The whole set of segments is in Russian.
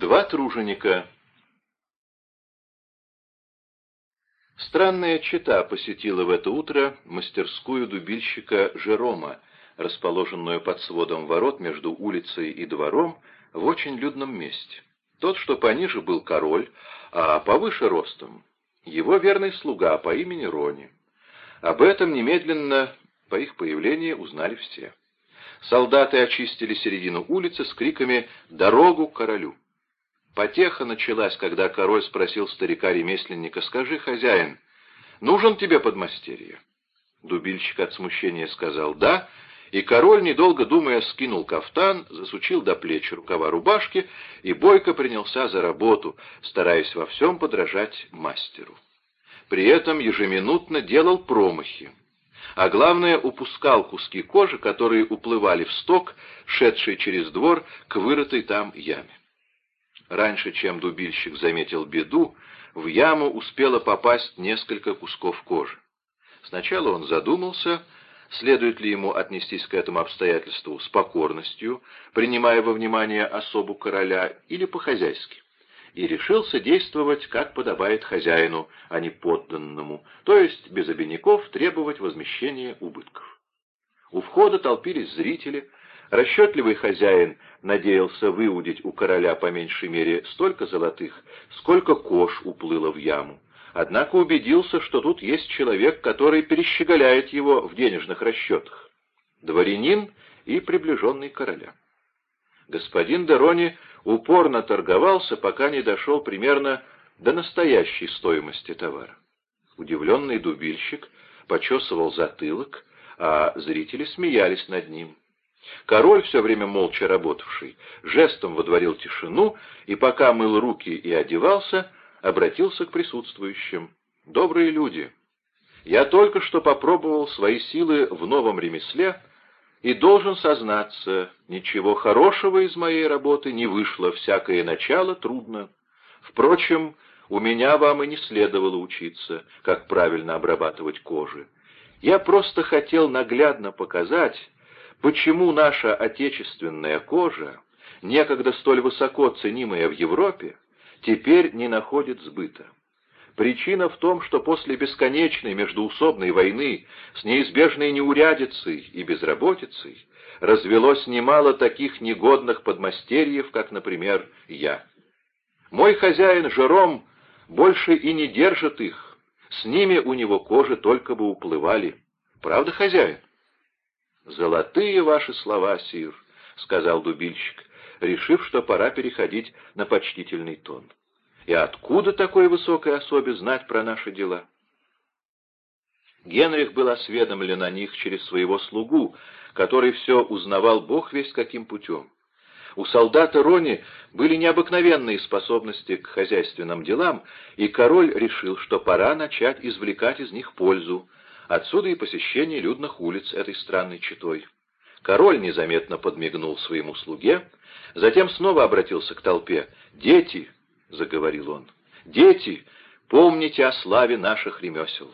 Два труженика. Странная чита посетила в это утро мастерскую дубильщика Жерома, расположенную под сводом ворот между улицей и двором в очень людном месте. Тот, что пониже, был король, а повыше ростом — его верный слуга по имени Рони. Об этом немедленно по их появлению узнали все. Солдаты очистили середину улицы с криками «Дорогу королю!». Потеха началась, когда король спросил старика-ремесленника, «Скажи, хозяин, нужен тебе подмастерье?» Дубильщик от смущения сказал «Да», и король, недолго думая, скинул кафтан, засучил до плеч рукава рубашки и бойко принялся за работу, стараясь во всем подражать мастеру. При этом ежеминутно делал промахи, а главное, упускал куски кожи, которые уплывали в сток, шедший через двор к вырытой там яме. Раньше, чем дубильщик заметил беду, в яму успело попасть несколько кусков кожи. Сначала он задумался, следует ли ему отнестись к этому обстоятельству с покорностью, принимая во внимание особу короля, или по-хозяйски, и решился действовать, как подобает хозяину, а не подданному, то есть без обиняков требовать возмещения убытков. У входа толпились зрители, Расчетливый хозяин надеялся выудить у короля по меньшей мере столько золотых, сколько кож уплыло в яму. Однако убедился, что тут есть человек, который перещеголяет его в денежных расчетах. Дворянин и приближенный короля. Господин Дерони упорно торговался, пока не дошел примерно до настоящей стоимости товара. Удивленный дубильщик почесывал затылок, а зрители смеялись над ним. Король, все время молча работавший, жестом водворил тишину и, пока мыл руки и одевался, обратился к присутствующим. «Добрые люди, я только что попробовал свои силы в новом ремесле и должен сознаться, ничего хорошего из моей работы не вышло, всякое начало трудно. Впрочем, у меня вам и не следовало учиться, как правильно обрабатывать кожи. Я просто хотел наглядно показать, Почему наша отечественная кожа, некогда столь высоко ценимая в Европе, теперь не находит сбыта? Причина в том, что после бесконечной междуусобной войны с неизбежной неурядицей и безработицей развелось немало таких негодных подмастерьев, как, например, я. Мой хозяин Жером больше и не держит их, с ними у него кожи только бы уплывали. Правда, хозяин? «Золотые ваши слова, сир», — сказал дубильщик, решив, что пора переходить на почтительный тон. «И откуда такой высокой особе знать про наши дела?» Генрих был осведомлен о них через своего слугу, который все узнавал бог весть каким путем. У солдата Рони были необыкновенные способности к хозяйственным делам, и король решил, что пора начать извлекать из них пользу, Отсюда и посещение людных улиц этой странной читой. Король незаметно подмигнул своему слуге, затем снова обратился к толпе. «Дети!» — заговорил он. «Дети, помните о славе наших ремесел.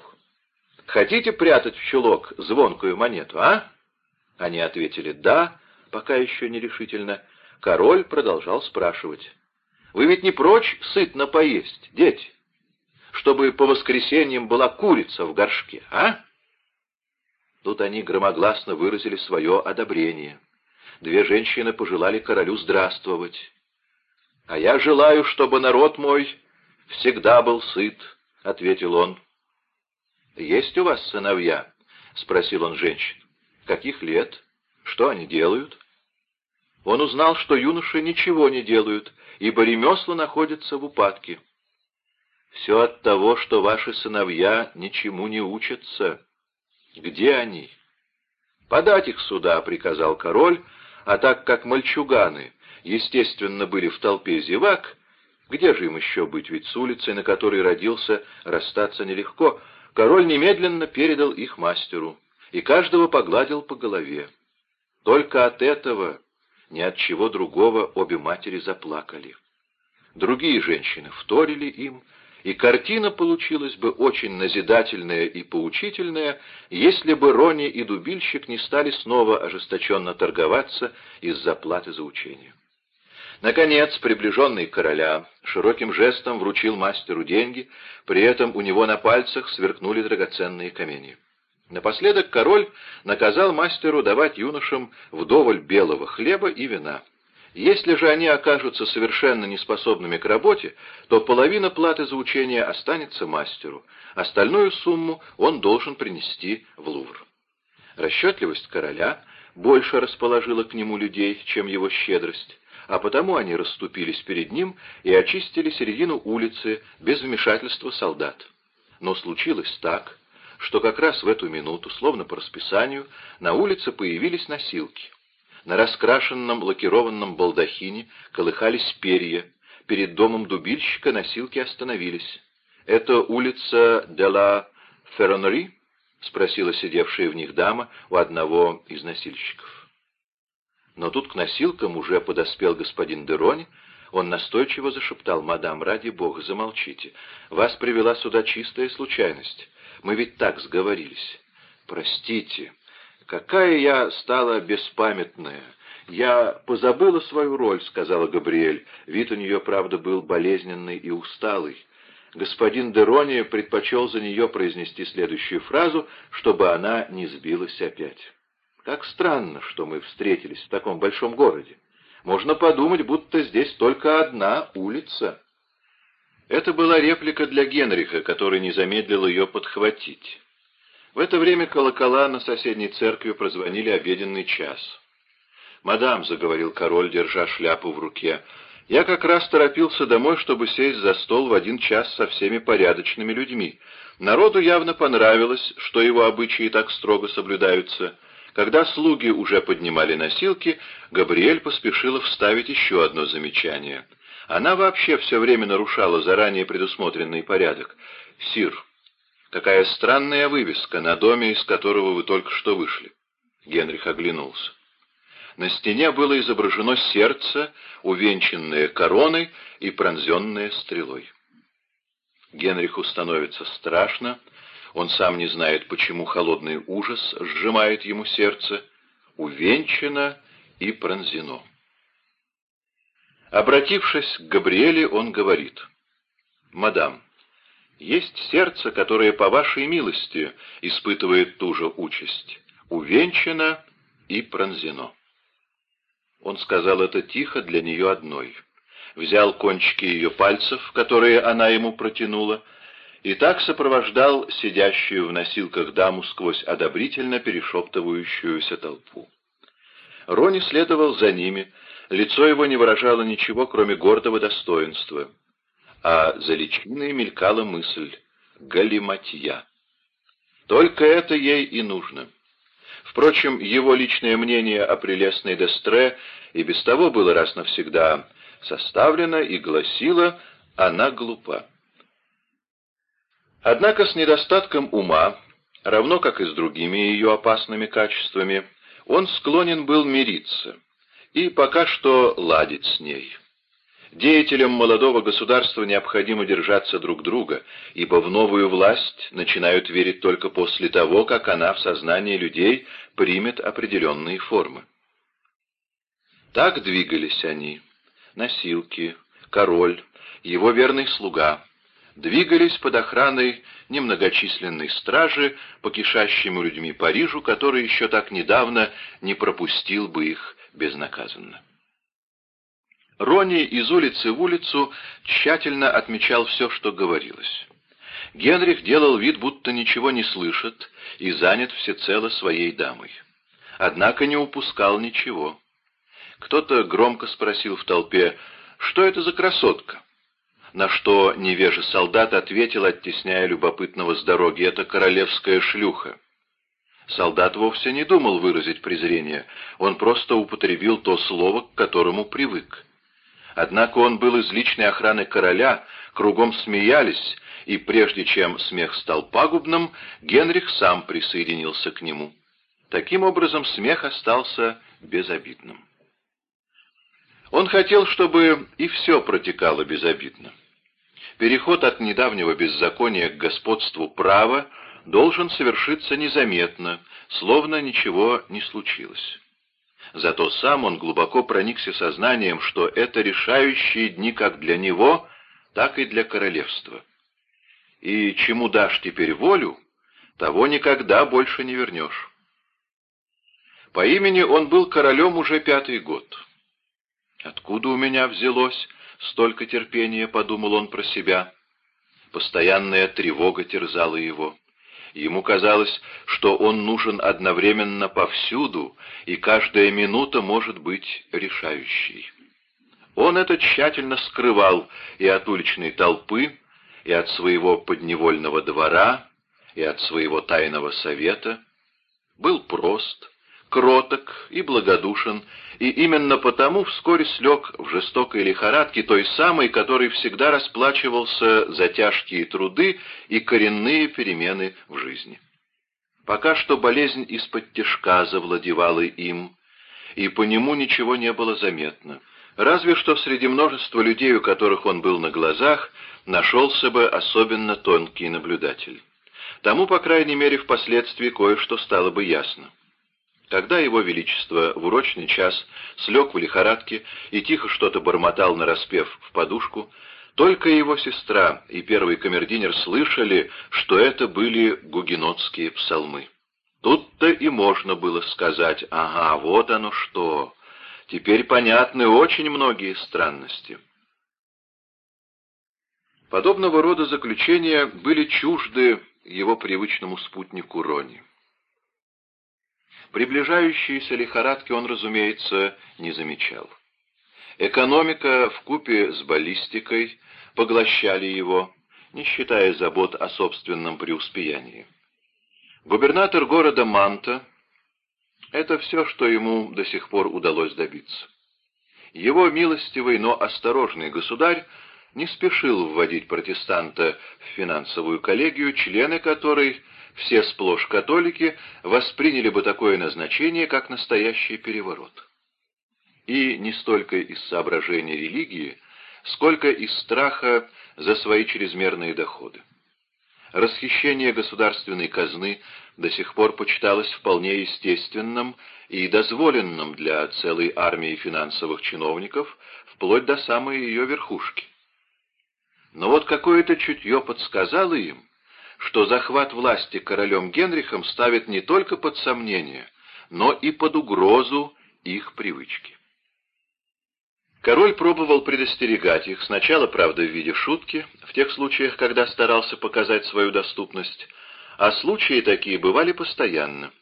Хотите прятать в чулок звонкую монету, а?» Они ответили «да», пока еще нерешительно. Король продолжал спрашивать. «Вы ведь не прочь сытно поесть, дети? Чтобы по воскресеньям была курица в горшке, а?» Тут они громогласно выразили свое одобрение. Две женщины пожелали королю здравствовать. «А я желаю, чтобы народ мой всегда был сыт», — ответил он. «Есть у вас сыновья?» — спросил он женщин. «Каких лет? Что они делают?» Он узнал, что юноши ничего не делают, ибо ремесла находятся в упадке. «Все от того, что ваши сыновья ничему не учатся», где они? Подать их сюда, приказал король, а так как мальчуганы, естественно, были в толпе зевак, где же им еще быть, ведь с улицы, на которой родился, расстаться нелегко, король немедленно передал их мастеру, и каждого погладил по голове. Только от этого, ни от чего другого, обе матери заплакали. Другие женщины вторили им, и картина получилась бы очень назидательная и поучительная, если бы Рони и дубильщик не стали снова ожесточенно торговаться из-за платы за учение. Наконец, приближенный короля широким жестом вручил мастеру деньги, при этом у него на пальцах сверкнули драгоценные камни. Напоследок король наказал мастеру давать юношам вдоволь белого хлеба и вина. Если же они окажутся совершенно неспособными к работе, то половина платы за учение останется мастеру, остальную сумму он должен принести в Лувр. Расчетливость короля больше расположила к нему людей, чем его щедрость, а потому они расступились перед ним и очистили середину улицы без вмешательства солдат. Но случилось так, что как раз в эту минуту, словно по расписанию, на улице появились носилки. На раскрашенном лакированном балдахине колыхались перья. Перед домом дубильщика носилки остановились. «Это улица де ла Ферронери?» — спросила сидевшая в них дама у одного из носильщиков. Но тут к носилкам уже подоспел господин Дерони. Он настойчиво зашептал, «Мадам, ради бога, замолчите. Вас привела сюда чистая случайность. Мы ведь так сговорились. Простите, «Какая я стала беспамятная! Я позабыла свою роль», — сказала Габриэль. Вид у нее, правда, был болезненный и усталый. Господин Дерони предпочел за нее произнести следующую фразу, чтобы она не сбилась опять. «Как странно, что мы встретились в таком большом городе. Можно подумать, будто здесь только одна улица». Это была реплика для Генриха, который не замедлил ее подхватить. В это время колокола на соседней церкви прозвонили обеденный час. «Мадам», — заговорил король, держа шляпу в руке, — «я как раз торопился домой, чтобы сесть за стол в один час со всеми порядочными людьми. Народу явно понравилось, что его обычаи так строго соблюдаются». Когда слуги уже поднимали носилки, Габриэль поспешила вставить еще одно замечание. Она вообще все время нарушала заранее предусмотренный порядок. «Сир, Какая странная вывеска на доме, из которого вы только что вышли. Генрих оглянулся. На стене было изображено сердце, увенчанное короной и пронзенное стрелой. Генриху становится страшно, он сам не знает, почему холодный ужас сжимает ему сердце, увенчано и пронзено. Обратившись к Габриэле, он говорит, «Мадам, есть сердце, которое по вашей милости испытывает ту же участь, увенчано и пронзено. Он сказал это тихо для нее одной. Взял кончики ее пальцев, которые она ему протянула, и так сопровождал сидящую в носилках даму сквозь одобрительно перешептывающуюся толпу. Рони следовал за ними, лицо его не выражало ничего, кроме гордого достоинства — а за личиной мелькала мысль «галиматья». Только это ей и нужно. Впрочем, его личное мнение о прелестной Дестре и без того было раз навсегда составлено и гласило «она глупа». Однако с недостатком ума, равно как и с другими ее опасными качествами, он склонен был мириться и пока что ладить с ней. Деятелям молодого государства необходимо держаться друг друга, ибо в новую власть начинают верить только после того, как она в сознании людей примет определенные формы. Так двигались они, носилки, король, его верный слуга, двигались под охраной немногочисленной стражи по кишащему людьми Парижу, который еще так недавно не пропустил бы их безнаказанно. Рони из улицы в улицу тщательно отмечал все, что говорилось. Генрих делал вид, будто ничего не слышит, и занят всецело своей дамой. Однако не упускал ничего. Кто-то громко спросил в толпе, что это за красотка? На что невежий солдат ответил, оттесняя любопытного с дороги, это королевская шлюха. Солдат вовсе не думал выразить презрение, он просто употребил то слово, к которому привык. Однако он был из личной охраны короля, кругом смеялись, и прежде чем смех стал пагубным, Генрих сам присоединился к нему. Таким образом, смех остался безобидным. Он хотел, чтобы и все протекало безобидно. Переход от недавнего беззакония к господству права должен совершиться незаметно, словно ничего не случилось. Зато сам он глубоко проникся сознанием, что это решающие дни как для него, так и для королевства. И чему дашь теперь волю, того никогда больше не вернешь. По имени он был королем уже пятый год. «Откуда у меня взялось столько терпения?» — подумал он про себя. Постоянная тревога терзала его. Ему казалось, что он нужен одновременно повсюду, и каждая минута может быть решающей. Он это тщательно скрывал и от уличной толпы, и от своего подневольного двора, и от своего тайного совета. Был прост, кроток и благодушен, и именно потому вскоре слег в жестокой лихорадке, той самой, которой всегда расплачивался за тяжкие труды и коренные перемены в жизни. Пока что болезнь из-под тяжка завладевала им, и по нему ничего не было заметно. Разве что среди множества людей, у которых он был на глазах, нашелся бы особенно тонкий наблюдатель. Тому, по крайней мере, впоследствии кое-что стало бы ясно. Когда его величество в урочный час слег в лихорадке и тихо что-то бормотал нараспев в подушку, только его сестра и первый камердинер слышали, что это были гугенотские псалмы. Тут-то и можно было сказать, ага, вот оно что. Теперь понятны очень многие странности. Подобного рода заключения были чужды его привычному спутнику Рони. Приближающиеся лихорадки он, разумеется, не замечал. Экономика в купе с баллистикой поглощали его, не считая забот о собственном преуспеянии. Губернатор города Манта — это все, что ему до сих пор удалось добиться. Его милостивый, но осторожный государь не спешил вводить протестанта в финансовую коллегию, члены которой — все сплошь католики восприняли бы такое назначение как настоящий переворот. И не столько из соображения религии, сколько из страха за свои чрезмерные доходы. Расхищение государственной казны до сих пор почиталось вполне естественным и дозволенным для целой армии финансовых чиновников, вплоть до самой ее верхушки. Но вот какое-то чутье подсказало им, что захват власти королем Генрихом ставит не только под сомнение, но и под угрозу их привычки. Король пробовал предостерегать их, сначала, правда, в виде шутки, в тех случаях, когда старался показать свою доступность, а случаи такие бывали постоянно.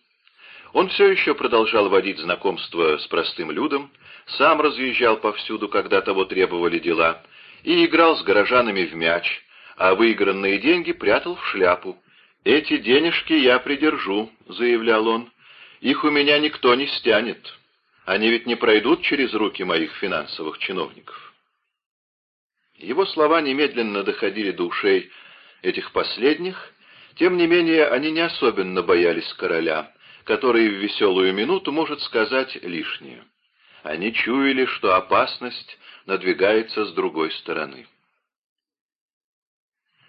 Он все еще продолжал водить знакомство с простым людом, сам разъезжал повсюду, когда того требовали дела, и играл с горожанами в мяч, а выигранные деньги прятал в шляпу. «Эти денежки я придержу», — заявлял он. «Их у меня никто не стянет. Они ведь не пройдут через руки моих финансовых чиновников». Его слова немедленно доходили до ушей этих последних, тем не менее они не особенно боялись короля, который в веселую минуту может сказать лишнее. Они чуяли, что опасность надвигается с другой стороны.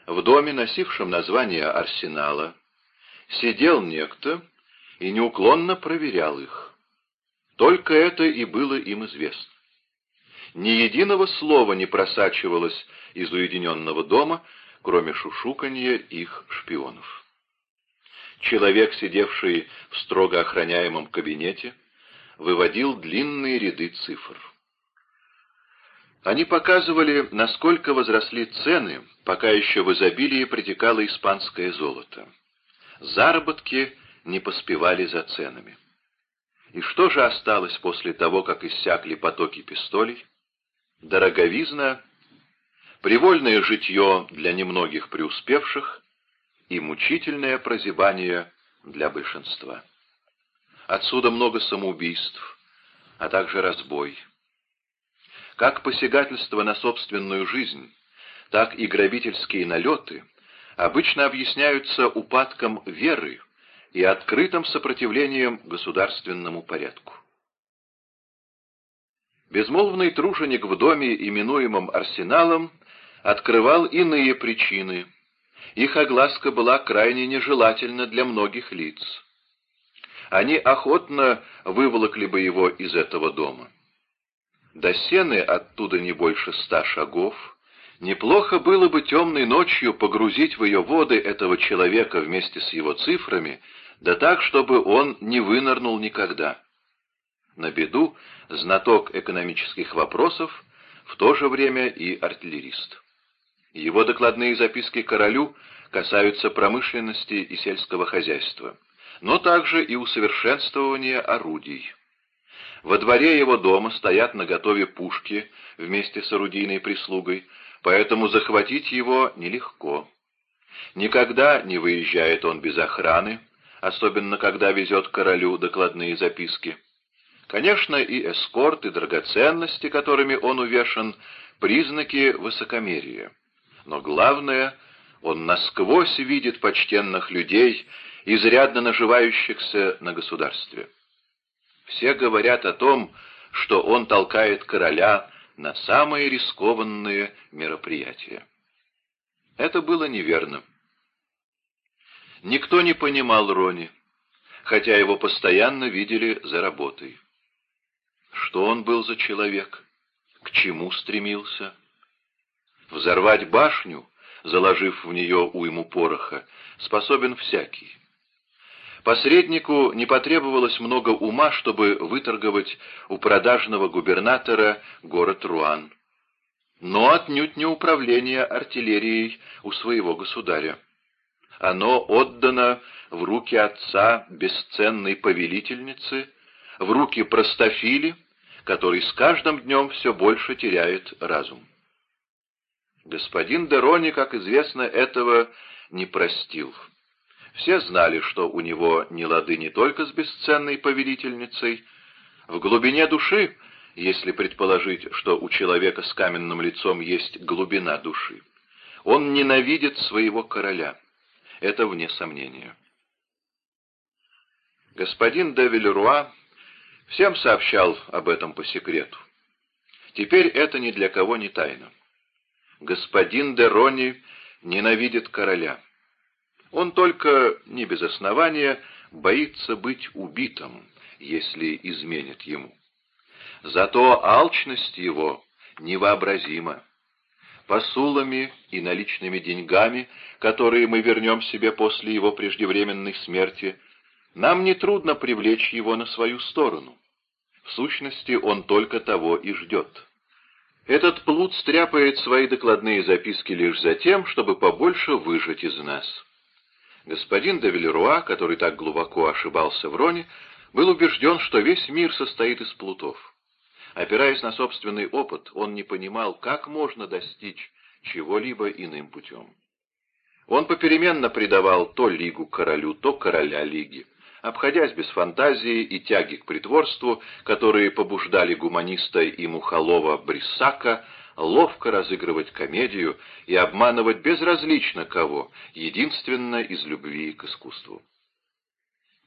В доме, носившем название арсенала, сидел некто и неуклонно проверял их. Только это и было им известно. Ни единого слова не просачивалось из уединенного дома, кроме шушуканья их шпионов. Человек, сидевший в строго охраняемом кабинете, выводил длинные ряды цифр. Они показывали, насколько возросли цены, пока еще в изобилии притекало испанское золото. Заработки не поспевали за ценами. И что же осталось после того, как иссякли потоки пистолей? Дороговизна, привольное житье для немногих преуспевших и мучительное прозябание для большинства. Отсюда много самоубийств, а также разбой. Как посягательство на собственную жизнь, так и грабительские налеты обычно объясняются упадком веры и открытым сопротивлением государственному порядку. Безмолвный труженик в доме, именуемом Арсеналом, открывал иные причины. Их огласка была крайне нежелательна для многих лиц. они охотно выволокли бы его из этого дома. До сены оттуда не больше ста шагов. Неплохо было бы темной ночью погрузить в ее воды этого человека вместе с его цифрами, да так, чтобы он не вынырнул никогда. На беду знаток экономических вопросов, в то же время и артиллерист. Его докладные записки королю касаются промышленности и сельского хозяйства, но также и усовершенствования орудий. Во дворе его дома стоят наготове пушки вместе с орудийной прислугой, поэтому захватить его нелегко. Никогда не выезжает он без охраны, особенно когда везет королю докладные записки. Конечно, и эскорт, и драгоценности, которыми он увешан, признаки высокомерия. Но главное, он насквозь видит почтенных людей, изрядно наживающихся на государстве. Все говорят о том, что он толкает короля на самые рискованные мероприятия. Это было неверно. Никто не понимал Рони, хотя его постоянно видели за работой. Что он был за человек? К чему стремился? Взорвать башню, заложив в нее уйму пороха, способен всякий. Посреднику не потребовалось много ума, чтобы выторговать у продажного губернатора город Руан. Но отнюдь не управление артиллерией у своего государя. Оно отдано в руки отца бесценной повелительницы, в руки простофили, который с каждым днем все больше теряет разум. Господин Дерони, как известно, этого не простил. Все знали, что у него не лады не только с бесценной повелительницей. В глубине души, если предположить, что у человека с каменным лицом есть глубина души, он ненавидит своего короля. Это вне сомнения. Господин де Вильруа всем сообщал об этом по секрету. Теперь это ни для кого не тайна. Господин де Рони ненавидит короля. Он только, не без основания, боится быть убитым, если изменят ему. Зато алчность его невообразима. Посулами и наличными деньгами, которые мы вернем себе после его преждевременной смерти, нам нетрудно привлечь его на свою сторону. В сущности, он только того и ждет. Этот плут стряпает свои докладные записки лишь за тем, чтобы побольше выжать из нас. Господин де Вильруа, который так глубоко ошибался в Роне, был убежден, что весь мир состоит из плутов. Опираясь на собственный опыт, он не понимал, как можно достичь чего-либо иным путем. Он попеременно предавал то лигу королю, то короля лиги, обходясь без фантазии и тяги к притворству, которые побуждали гуманиста и мухолова Бриссака ловко разыгрывать комедию и обманывать безразлично кого, единственно из любви к искусству.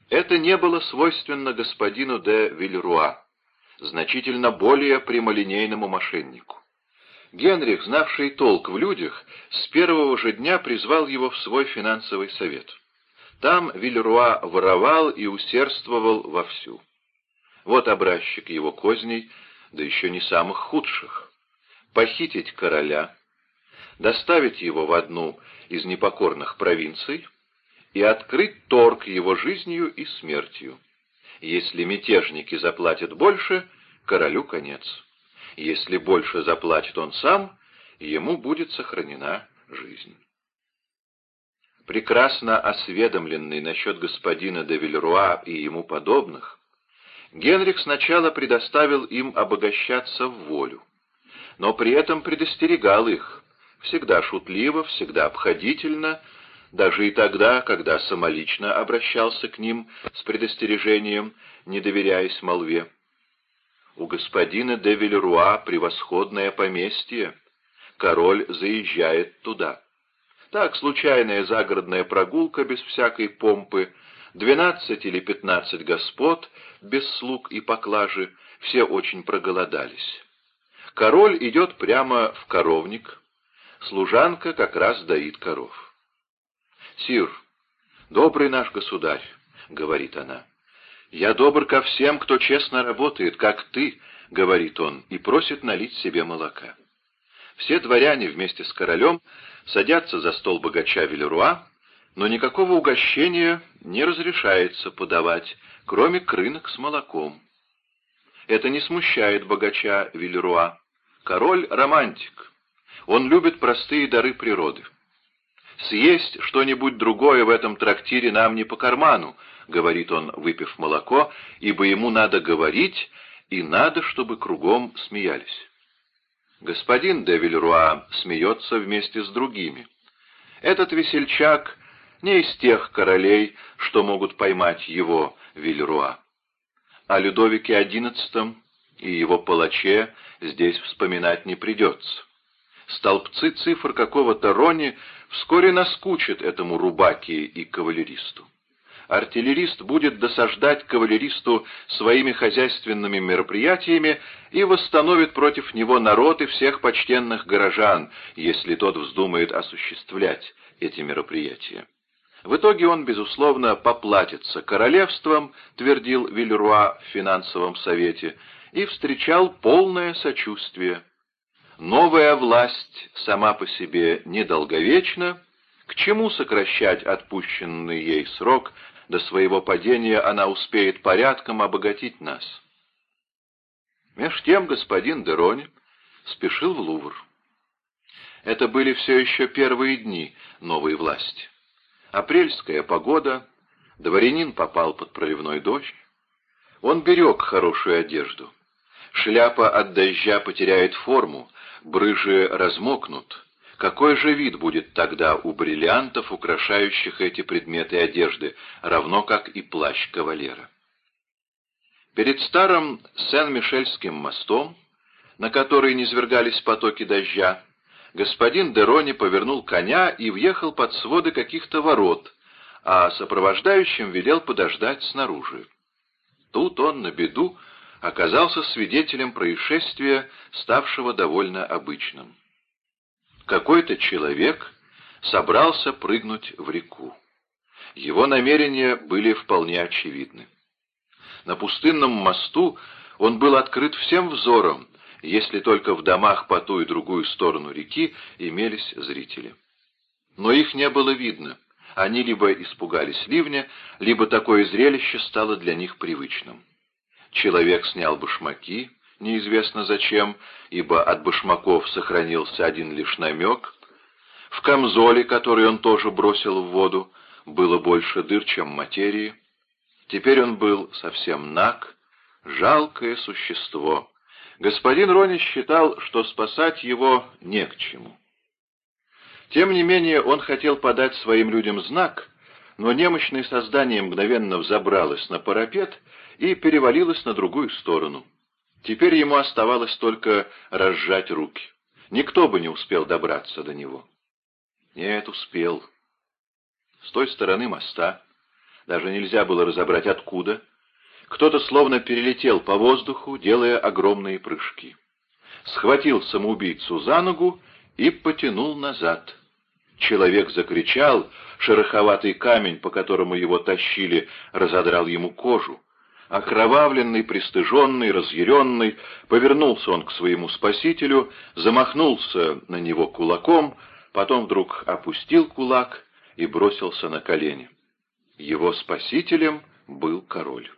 Это не было свойственно господину де Вильруа, значительно более прямолинейному мошеннику. Генрих, знавший толк в людях, с первого же дня призвал его в свой финансовый совет. Там Вильруа воровал и усердствовал вовсю. Вот образчик его козней, да еще не самых худших похитить короля, доставить его в одну из непокорных провинций и открыть торг его жизнью и смертью. Если мятежники заплатят больше, королю конец. Если больше заплатит он сам, ему будет сохранена жизнь. Прекрасно осведомленный насчет господина де Вильруа и ему подобных, Генрих сначала предоставил им обогащаться в волю но при этом предостерегал их, всегда шутливо, всегда обходительно, даже и тогда, когда самолично обращался к ним с предостережением, не доверяясь молве. У господина де Вильруа превосходное поместье, король заезжает туда. Так, случайная загородная прогулка без всякой помпы, двенадцать или пятнадцать господ, без слуг и поклажи, все очень проголодались. Король идет прямо в коровник, служанка как раз доит коров. «Сир, добрый наш государь», — говорит она, «Я добр ко всем, кто честно работает, как ты», — говорит он, и просит налить себе молока. Все дворяне вместе с королем садятся за стол богача Велеруа, но никакого угощения не разрешается подавать, кроме крынок с молоком. Это не смущает богача Вильруа. Король — романтик. Он любит простые дары природы. «Съесть что-нибудь другое в этом трактире нам не по карману», — говорит он, выпив молоко, «ибо ему надо говорить, и надо, чтобы кругом смеялись». Господин де Вильруа смеется вместе с другими. Этот весельчак не из тех королей, что могут поймать его, Вильруа. О Людовике XI и его палаче здесь вспоминать не придется. Столбцы цифр какого-то Рони вскоре наскучат этому рубаке и кавалеристу. Артиллерист будет досаждать кавалеристу своими хозяйственными мероприятиями и восстановит против него народ и всех почтенных горожан, если тот вздумает осуществлять эти мероприятия. В итоге он, безусловно, поплатится королевством, твердил Вильруа в финансовом совете, и встречал полное сочувствие. Новая власть сама по себе недолговечна, к чему сокращать отпущенный ей срок, до своего падения она успеет порядком обогатить нас. Меж тем господин Дерони спешил в Лувр. Это были все еще первые дни новой власти. Апрельская погода, дворянин попал под проливной дождь. Он берег хорошую одежду. Шляпа от дождя потеряет форму, брыжи размокнут. Какой же вид будет тогда у бриллиантов, украшающих эти предметы одежды, равно как и плащ кавалера? Перед старым Сен-Мишельским мостом, на который низвергались потоки дождя, господин Дерони повернул коня и въехал под своды каких-то ворот, а сопровождающим велел подождать снаружи. Тут он на беду оказался свидетелем происшествия, ставшего довольно обычным. Какой-то человек собрался прыгнуть в реку. Его намерения были вполне очевидны. На пустынном мосту он был открыт всем взором, если только в домах по ту и другую сторону реки имелись зрители. Но их не было видно. Они либо испугались ливня, либо такое зрелище стало для них привычным. Человек снял башмаки, неизвестно зачем, ибо от башмаков сохранился один лишь намек. В камзоле, который он тоже бросил в воду, было больше дыр, чем материи. Теперь он был совсем наг, жалкое существо, господин Рони считал, что спасать его не к чему. Тем не менее он хотел подать своим людям знак, но немощное создание мгновенно взобралось на парапет и перевалилось на другую сторону. Теперь ему оставалось только разжать руки. Никто бы не успел добраться до него. Нет, успел. С той стороны моста, даже нельзя было разобрать откуда, кто-то словно перелетел по воздуху, делая огромные прыжки. Схватил самоубийцу за ногу и потянул назад. Человек закричал, шероховатый камень, по которому его тащили, разодрал ему кожу. Окровавленный, пристыженный, разъяренный, повернулся он к своему спасителю, замахнулся на него кулаком, потом вдруг опустил кулак и бросился на колени. Его спасителем был король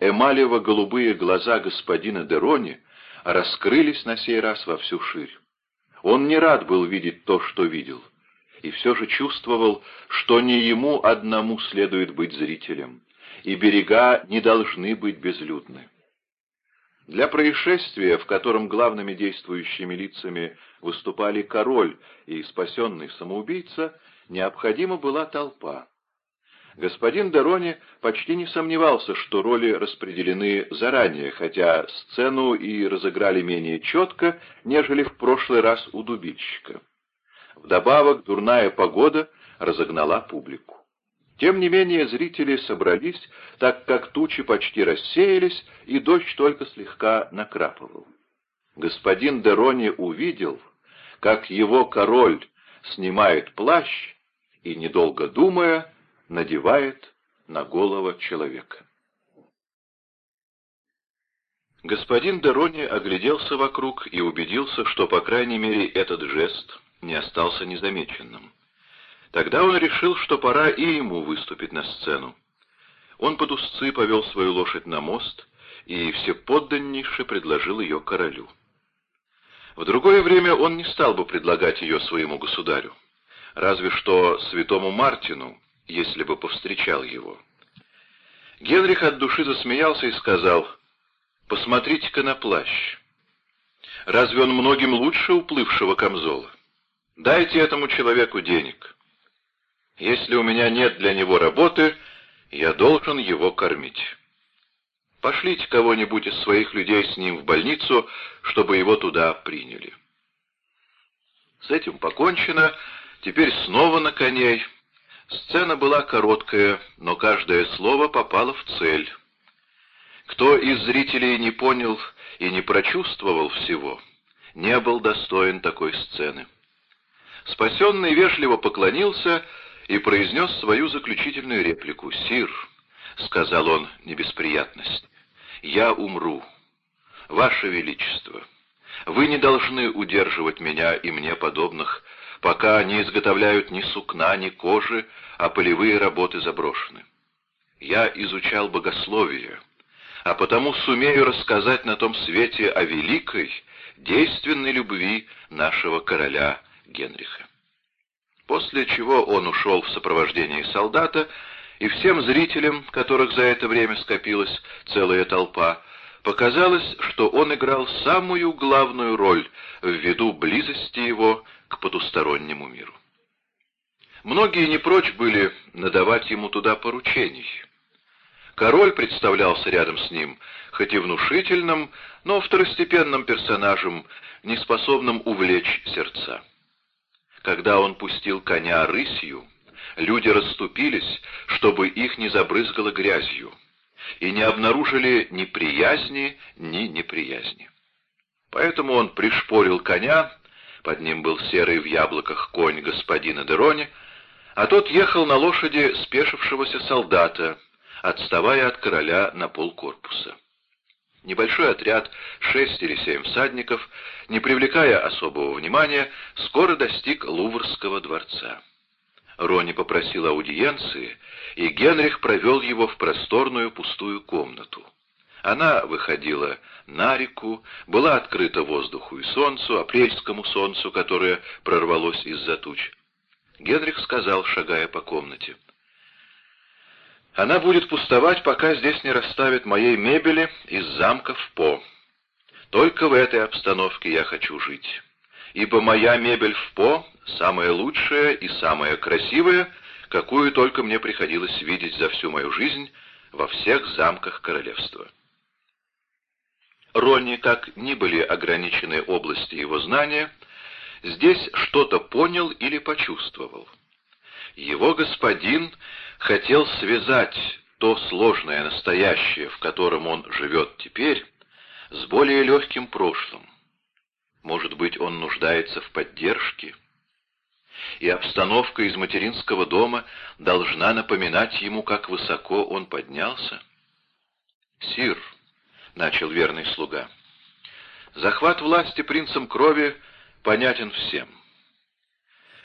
эмалево-голубые глаза господина Дерони раскрылись на сей раз во всю ширь. Он не рад был видеть то, что видел, и все же чувствовал, что не ему одному следует быть зрителем, и берега не должны быть безлюдны. Для происшествия, в котором главными действующими лицами выступали король и спасенный самоубийца, необходима была толпа. Господин Дерони почти не сомневался, что роли распределены заранее, хотя сцену и разыграли менее четко, нежели в прошлый раз у дубильщика. Вдобавок дурная погода разогнала публику. Тем не менее зрители собрались, так как тучи почти рассеялись, и дождь только слегка накрапывал. Господин Дерони увидел, как его король снимает плащ и, недолго думая, надевает на голову человека. Господин Дерони огляделся вокруг и убедился, что, по крайней мере, этот жест не остался незамеченным. Тогда он решил, что пора и ему выступить на сцену. Он под узцы повел свою лошадь на мост и всеподданнейше предложил ее королю. В другое время он не стал бы предлагать ее своему государю, разве что святому Мартину, если бы повстречал его. Генрих от души засмеялся и сказал, «Посмотрите-ка на плащ. Разве он многим лучше уплывшего камзола? Дайте этому человеку денег. Если у меня нет для него работы, я должен его кормить. Пошлите кого-нибудь из своих людей с ним в больницу, чтобы его туда приняли». С этим покончено, теперь снова на коней — Сцена была короткая, но каждое слово попало в цель. Кто из зрителей не понял и не прочувствовал всего, не был достоин такой сцены. Спасенный вежливо поклонился и произнес свою заключительную реплику. «Сир», — сказал он не без «я умру. Ваше Величество, вы не должны удерживать меня и мне подобных пока не изготовляют ни сукна, ни кожи, а полевые работы заброшены. Я изучал богословие, а потому сумею рассказать на том свете о великой, действенной любви нашего короля Генриха. После чего он ушел в сопровождении солдата, и всем зрителям, которых за это время скопилась целая толпа, показалось, что он играл самую главную роль ввиду близости его к потустороннему миру. Многие не прочь были надавать ему туда поручений. Король представлялся рядом с ним, хоть и внушительным, но второстепенным персонажем, неспособным увлечь сердца. Когда он пустил коня рысью, люди расступились, чтобы их не забрызгало грязью, и не обнаружили ни приязни, ни неприязни. Поэтому он пришпорил коня под ним был серый в яблоках конь господина Дерони, а тот ехал на лошади спешившегося солдата, отставая от короля на полкорпуса. Небольшой отряд, шесть или семь всадников, не привлекая особого внимания, скоро достиг Луврского дворца. Рони попросил аудиенции, и Генрих провел его в просторную пустую комнату. Она выходила на реку, была открыта воздуху и солнцу, апрельскому солнцу, которое прорвалось из-за туч. Генрих сказал, шагая по комнате. «Она будет пустовать, пока здесь не расставят моей мебели из замка в По. Только в этой обстановке я хочу жить, ибо моя мебель в По самая лучшая и самая красивая, какую только мне приходилось видеть за всю мою жизнь во всех замках королевства». Ронни, как ни были ограничены области его знания, здесь что-то понял или почувствовал. Его господин хотел связать то сложное настоящее, в котором он живет теперь, с более легким прошлым. Может быть, он нуждается в поддержке? И обстановка из материнского дома должна напоминать ему, как высоко он поднялся? «Сир», — начал верный слуга. Захват власти принцем крови понятен всем.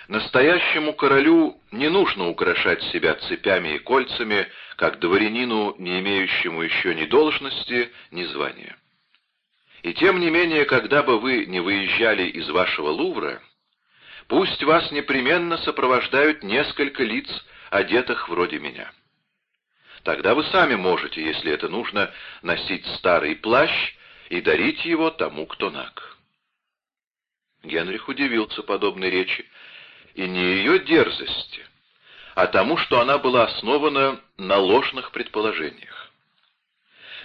Настоящему королю не нужно украшать себя цепями и кольцами, как дворянину, не имеющему еще ни должности, ни звания. И тем не менее, когда бы вы не выезжали из вашего Лувра, пусть вас непременно сопровождают несколько лиц, одетых вроде меня. Тогда вы сами можете, если это нужно, носить старый плащ и дарить его тому, кто наг. Генрих удивился подобной речи, и не ее дерзости, а тому, что она была основана на ложных предположениях.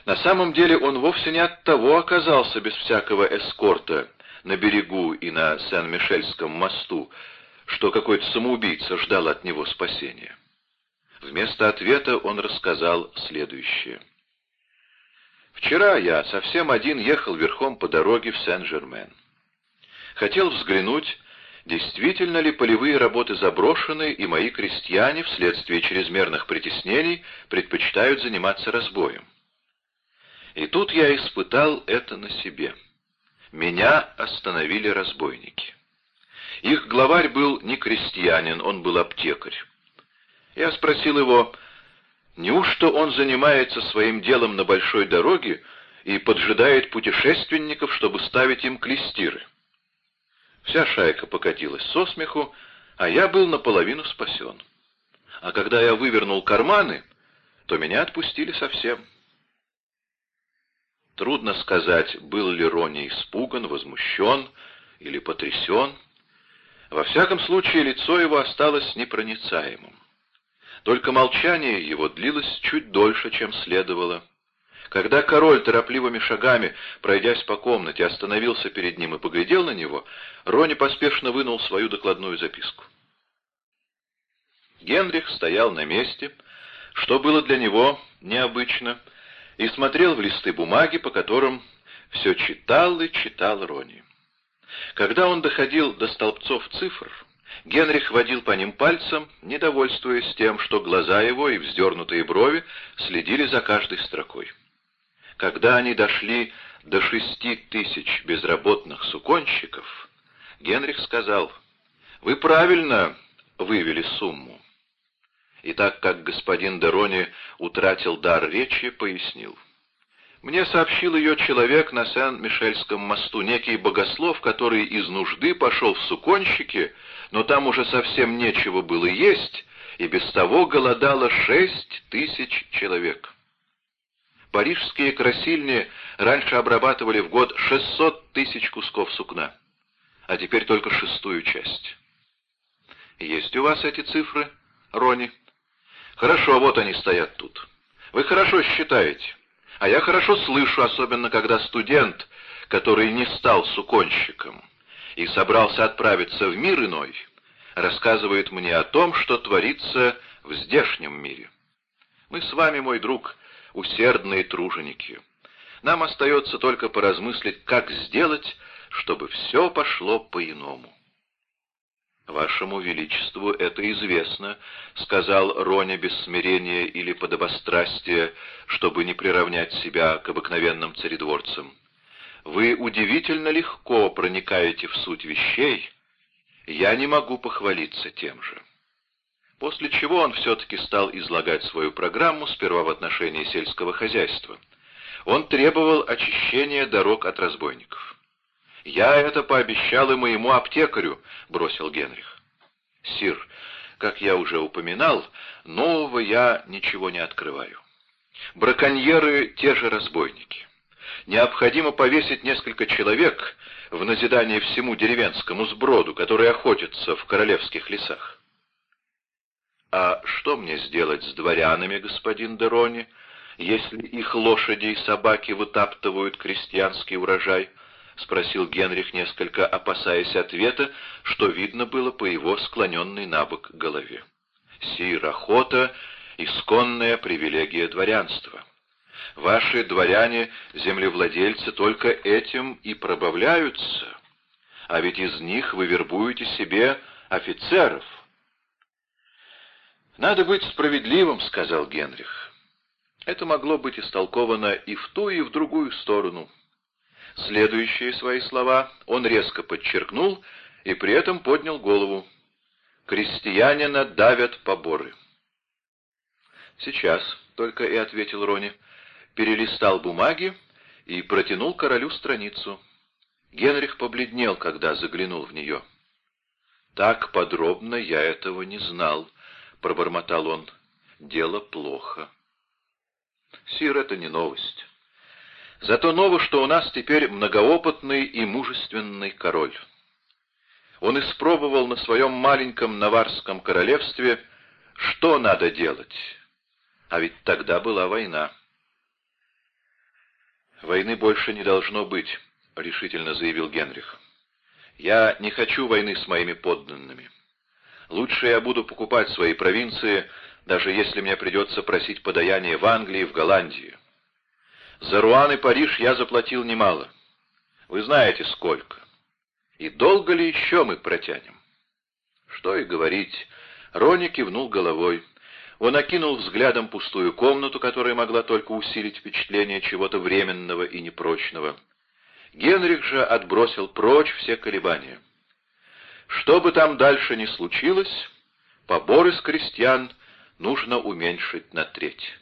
На самом деле он вовсе не от того оказался без всякого эскорта на берегу и на Сен-Мишельском мосту, что какой-то самоубийца ждал от него спасения. Вместо ответа он рассказал следующее. «Вчера я совсем один ехал верхом по дороге в Сен-Жермен. Хотел взглянуть, действительно ли полевые работы заброшены, и мои крестьяне вследствие чрезмерных притеснений предпочитают заниматься разбоем. И тут я испытал это на себе. Меня остановили разбойники. Их главарь был не крестьянин, он был аптекарь. Я спросил его, неужто он занимается своим делом на большой дороге и поджидает путешественников, чтобы ставить им клестиры? Вся шайка покатилась со смеху, а я был наполовину спасен. А когда я вывернул карманы, то меня отпустили совсем. Трудно сказать, был ли Рони испуган, возмущен или потрясен. Во всяком случае, лицо его осталось непроницаемым. Только молчание его длилось чуть дольше, чем следовало. Когда король торопливыми шагами, пройдясь по комнате, остановился перед ним и поглядел на него, Рони поспешно вынул свою докладную записку. Генрих стоял на месте, что было для него необычно, и смотрел в листы бумаги, по которым все читал и читал Рони. Когда он доходил до столбцов цифр, Генрих водил по ним пальцем, недовольствуясь тем, что глаза его и вздернутые брови следили за каждой строкой. Когда они дошли до шести тысяч безработных суконщиков, Генрих сказал, «Вы правильно вывели сумму». И так как господин Дерони утратил дар речи, пояснил. Мне сообщил ее человек на Сен-Мишельском мосту, некий богослов, который из нужды пошел в суконщики, но там уже совсем нечего было есть, и без того голодало шесть тысяч человек. Парижские красильни раньше обрабатывали в год шестьсот тысяч кусков сукна, а теперь только шестую часть. Есть у вас эти цифры, Рони? Хорошо, вот они стоят тут. Вы хорошо считаете. А я хорошо слышу, особенно когда студент, который не стал суконщиком и собрался отправиться в мир иной, рассказывает мне о том, что творится в здешнем мире. Мы с вами, мой друг, усердные труженики. Нам остается только поразмыслить, как сделать, чтобы все пошло по-иному. «Вашему Величеству это известно», — сказал Роня без смирения или подобострастия, чтобы не приравнять себя к обыкновенным царедворцам. «Вы удивительно легко проникаете в суть вещей. Я не могу похвалиться тем же». После чего он все-таки стал излагать свою программу сперва в отношении сельского хозяйства. Он требовал очищения дорог от разбойников. «Я это пообещал и моему аптекарю», — бросил Генрих. «Сир, как я уже упоминал, нового я ничего не открываю. Браконьеры — те же разбойники. Необходимо повесить несколько человек в назидание всему деревенскому сброду, который охотится в королевских лесах. «А что мне сделать с дворянами, господин Дерони, если их лошади и собаки вытаптывают крестьянский урожай?» — спросил Генрих, несколько опасаясь ответа, что видно было по его склоненной на бок голове. «Сир, охота — исконная привилегия дворянства. Ваши дворяне-землевладельцы только этим и пробавляются, а ведь из них вы вербуете себе офицеров». «Надо быть справедливым», — сказал Генрих. Это могло быть истолковано и в ту, и в другую сторону. Следующие свои слова он резко подчеркнул и при этом поднял голову. «Крестьянина давят поборы». «Сейчас», — только и ответил Рони, перелистал бумаги и протянул королю страницу. Генрих побледнел, когда заглянул в нее. «Так подробно я этого не знал», — пробормотал он. «Дело плохо». «Сир, это не новость. Зато ново, что у нас теперь многоопытный и мужественный король. Он испробовал на своем маленьком наварском королевстве, что надо делать. А ведь тогда была война. «Войны больше не должно быть», — решительно заявил Генрих. «Я не хочу войны с моими подданными. Лучше я буду покупать свои провинции, даже если мне придется просить подаяние в Англии, в Голландии. За Руан и Париж я заплатил немало. Вы знаете, сколько. И долго ли еще мы протянем? Что и говорить. Рони кивнул головой. Он окинул взглядом пустую комнату, которая могла только усилить впечатление чего-то временного и непрочного. Генрих же отбросил прочь все колебания. Что бы там дальше ни случилось, поборы с крестьян нужно уменьшить на треть.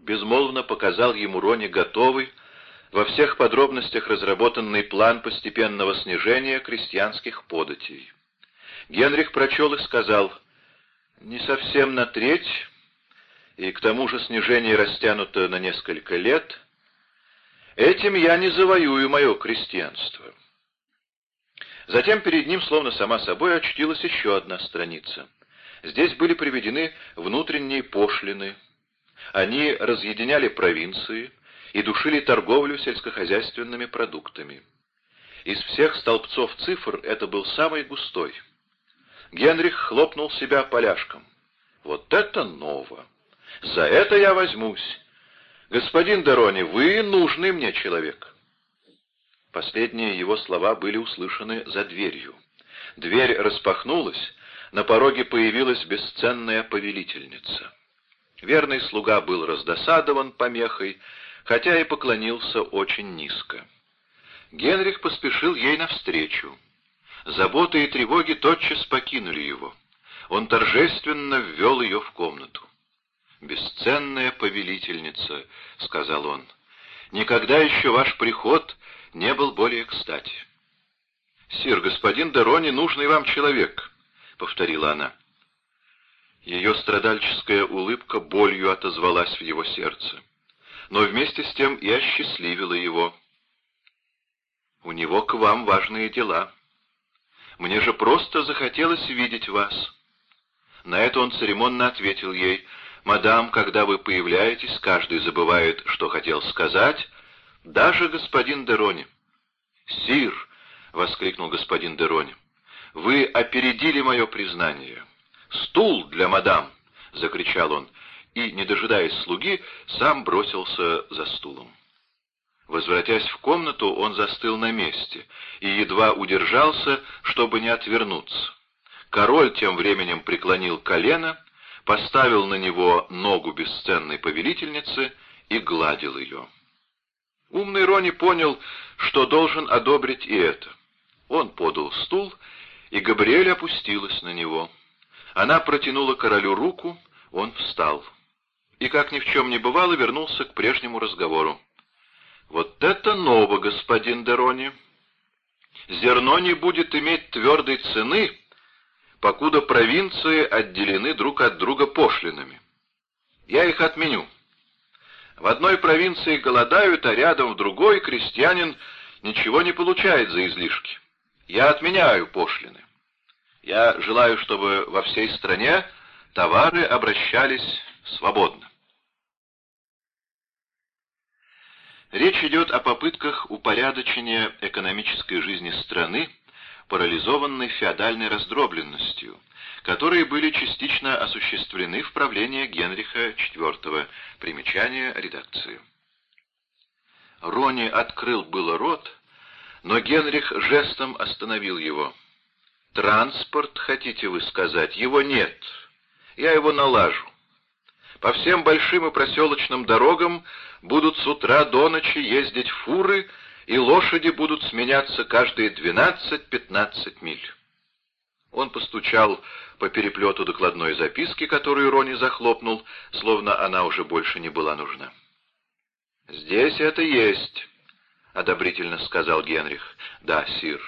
Безмолвно показал ему Рони готовый, во всех подробностях разработанный план постепенного снижения крестьянских податей. Генрих прочел и сказал, «Не совсем на треть, и к тому же снижение растянуто на несколько лет. Этим я не завоюю мое крестьянство». Затем перед ним, словно сама собой, очтилась еще одна страница. Здесь были приведены внутренние пошлины. Они разъединяли провинции и душили торговлю сельскохозяйственными продуктами. Из всех столбцов цифр это был самый густой — Генрих хлопнул себя поляшком. «Вот это ново! За это я возьмусь! Господин Дорони, вы нужный мне человек!» Последние его слова были услышаны за дверью. Дверь распахнулась, на пороге появилась бесценная повелительница. Верный слуга был раздосадован помехой, хотя и поклонился очень низко. Генрих поспешил ей навстречу. Заботы и тревоги тотчас покинули его. Он торжественно ввел ее в комнату. «Бесценная повелительница», — сказал он, — «никогда еще ваш приход не был более кстати». «Сир, господин Дерони, нужный вам человек», — повторила она. Ее страдальческая улыбка болью отозвалась в его сердце, но вместе с тем и осчастливила его. «У него к вам важные дела», мне же просто захотелось видеть вас». На это он церемонно ответил ей, «Мадам, когда вы появляетесь, каждый забывает, что хотел сказать, даже господин Дерони». «Сир!» — воскликнул господин Дерони. «Вы опередили мое признание. Стул для мадам!» — закричал он, и, не дожидаясь слуги, сам бросился за стулом. Возвратясь в комнату, он застыл на месте и едва удержался, чтобы не отвернуться. Король тем временем преклонил колено, поставил на него ногу бесценной повелительницы и гладил ее. Умный Рони понял, что должен одобрить и это. Он подал стул, и Габриэль опустилась на него. Она протянула королю руку, он встал. И, как ни в чем не бывало, вернулся к прежнему разговору. Вот это ново, господин Дерони. Зерно не будет иметь твердой цены, покуда провинции отделены друг от друга пошлинами. Я их отменю. В одной провинции голодают, а рядом в другой крестьянин ничего не получает за излишки. Я отменяю пошлины. Я желаю, чтобы во всей стране товары обращались свободно. Речь идет о попытках упорядочения экономической жизни страны, парализованной феодальной раздробленностью, которые были частично осуществлены в правлении Генриха IV. Примечание редакции. Рони открыл было рот, но Генрих жестом остановил его. «Транспорт, хотите вы сказать? Его нет. Я его налажу. По всем большим и проселочным дорогам будут с утра до ночи ездить фуры, и лошади будут сменяться каждые 12-15 миль. Он постучал по переплету докладной записки, которую Рони захлопнул, словно она уже больше не была нужна. «Здесь это есть», — одобрительно сказал Генрих. «Да, сир,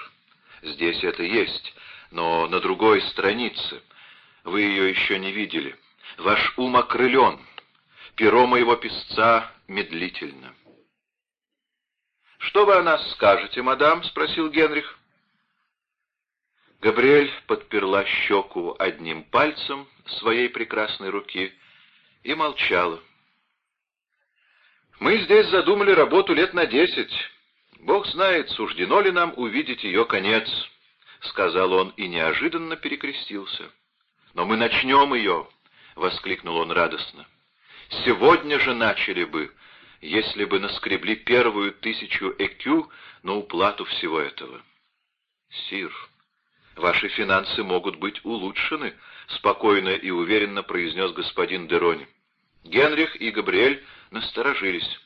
здесь это есть, но на другой странице. Вы ее еще не видели». Ваш ум окрылен, перо моего писца медлительно. «Что вы о нас скажете, мадам?» — спросил Генрих. Габриэль подперла щеку одним пальцем своей прекрасной руки и молчала. «Мы здесь задумали работу лет на десять. Бог знает, суждено ли нам увидеть ее конец», — сказал он и неожиданно перекрестился. «Но мы начнем ее, — воскликнул он радостно. «Сегодня же начали бы, если бы наскребли первую тысячу экю на уплату всего этого». «Сир, Ваши финансы могут быть улучшены, — спокойно и уверенно произнес господин Дерони. Генрих и Габриэль насторожились.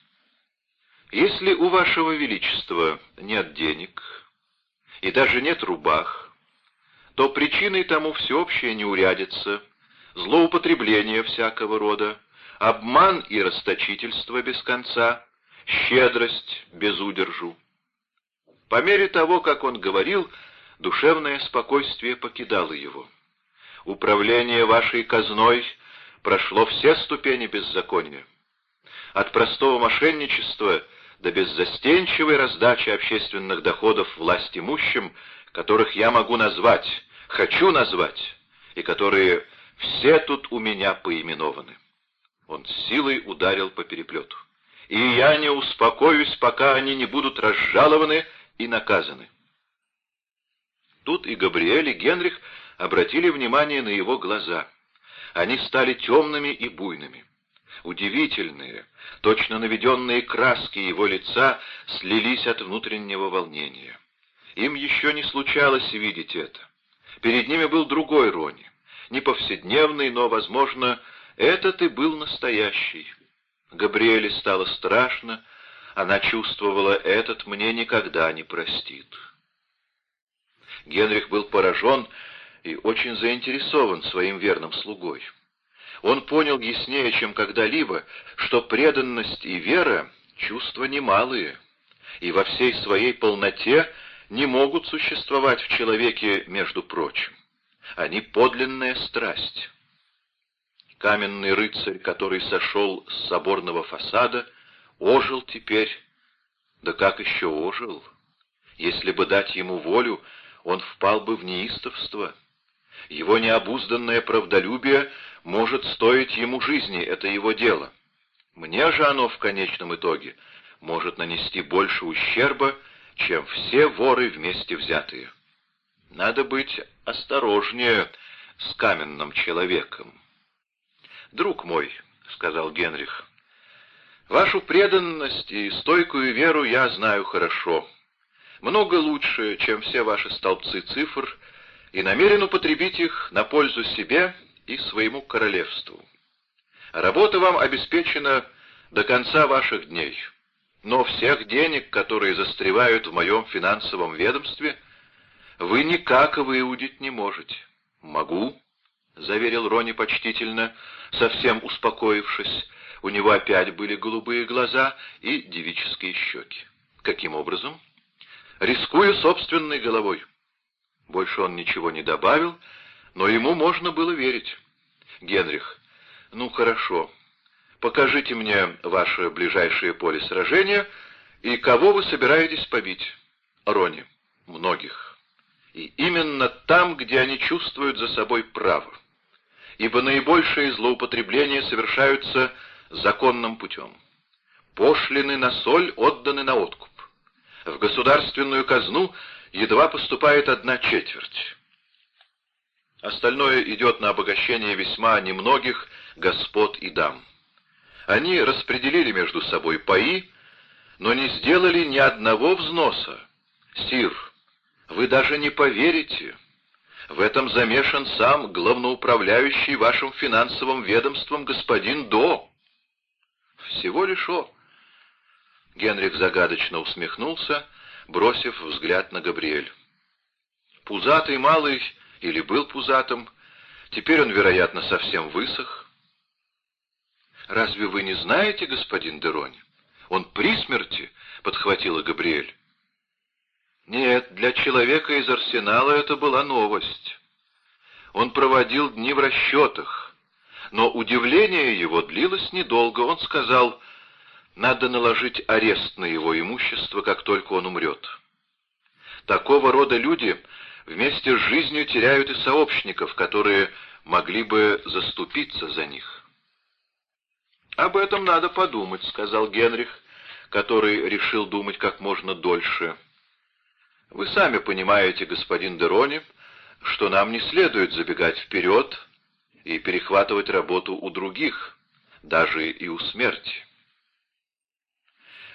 «Если у вашего величества нет денег и даже нет рубах, то причиной тому всеобщая неурядица, злоупотребление всякого рода, обман и расточительство без конца, щедрость без удержу. По мере того, как он говорил, душевное спокойствие покидало его. Управление вашей казной прошло все ступени беззакония. От простого мошенничества до беззастенчивой раздачи общественных доходов власть имущим, которых я могу назвать, хочу назвать, и которые все тут у меня поименованы. Он силой ударил по переплету. И я не успокоюсь, пока они не будут разжалованы и наказаны. Тут и Габриэль, и Генрих обратили внимание на его глаза. Они стали темными и буйными. Удивительные, точно наведенные краски его лица слились от внутреннего волнения. Им еще не случалось видеть это. Перед ними был другой Рони, не повседневный, но, возможно, этот и был настоящий. Габриэле стало страшно, она чувствовала, этот мне никогда не простит. Генрих был поражен и очень заинтересован своим верным слугой. Он понял яснее, чем когда-либо, что преданность и вера — чувства немалые, и во всей своей полноте не могут существовать в человеке между прочим. Они подлинная страсть. Каменный рыцарь, который сошел с соборного фасада, ожил теперь. Да как еще ожил? Если бы дать ему волю, он впал бы в неистовство. Его необузданное правдолюбие может стоить ему жизни, это его дело. Мне же оно в конечном итоге может нанести больше ущерба, чем все воры вместе взятые. Надо быть осторожнее с каменным человеком. «Друг мой», — сказал Генрих, — «вашу преданность и стойкую веру я знаю хорошо, много лучше, чем все ваши столбцы цифр, и намерен употребить их на пользу себе и своему королевству. Работа вам обеспечена до конца ваших дней, но всех денег, которые застревают в моем финансовом ведомстве, вы никак выудить не можете. Могу, — заверил Рони почтительно, совсем успокоившись. У него опять были голубые глаза и девические щеки. Каким образом? Рискуя собственной головой. Больше он ничего не добавил, но ему можно было верить. Генрих, ну хорошо, покажите мне ваше ближайшее поле сражения и кого вы собираетесь побить? Рони. Многих. И именно там, где они чувствуют за собой право ибо наибольшие злоупотребления совершаются законным путем. Пошлины на соль отданы на откуп. В государственную казну едва поступает одна четверть. Остальное идет на обогащение весьма немногих господ и дам. Они распределили между собой паи, но не сделали ни одного взноса. Сир, вы даже не поверите, в этом замешан сам главноуправляющий вашим финансовым ведомством господин До. Всего лишь о. Генрих загадочно усмехнулся, бросив взгляд на Габриэль. Пузатый малый, или был пузатым, теперь он, вероятно, совсем высох. «Разве вы не знаете, господин Дерони? Он при смерти», — подхватила Габриэль. Нет, для человека из арсенала это была новость. Он проводил дни в расчетах, но удивление его длилось недолго. Он сказал, надо наложить арест на его имущество, как только он умрет. Такого рода люди вместе с жизнью теряют и сообщников, которые могли бы заступиться за них. «Об этом надо подумать», — сказал Генрих, который решил думать как можно дольше. Вы сами понимаете, господин Дерони, что нам не следует забегать вперед и перехватывать работу у других, даже и у смерти.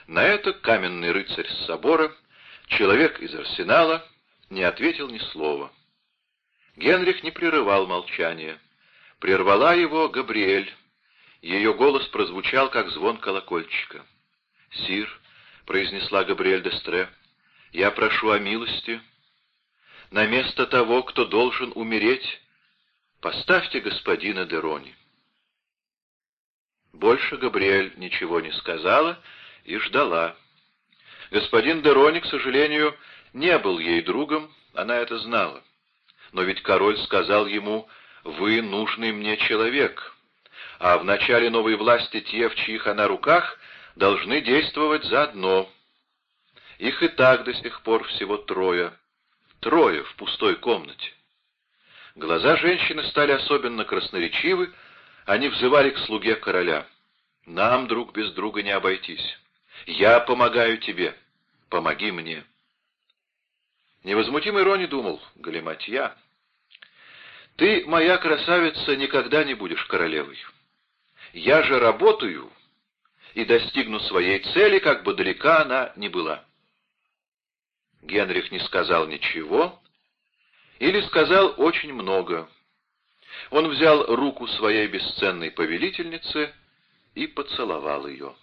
На это каменный рыцарь с собора, человек из арсенала, не ответил ни слова. Генрих не прерывал молчания. Прервала его Габриэль. Ее голос прозвучал, как звон колокольчика. «Сир», — произнесла Габриэль Дестре, — «я прошу о милости. На место того, кто должен умереть, поставьте господина Дерони». Больше Габриэль ничего не сказала и ждала. Господин Дерони, к сожалению, не был ей другом, она это знала. Но ведь король сказал ему «Вы нужный мне человек», а в начале новой власти те, в чьих она руках, должны действовать заодно. Их и так до сих пор всего трое. Трое в пустой комнате. Глаза женщины стали особенно красноречивы, они взывали к слуге короля. «Нам друг без друга не обойтись. Я помогаю тебе. Помоги мне». Невозмутимый Рони думал, Галиматья, ты, моя красавица, никогда не будешь королевой. Я же работаю и достигну своей цели, как бы далека она ни была. Генрих не сказал ничего или сказал очень много. Он взял руку своей бесценной повелительницы и поцеловал ее.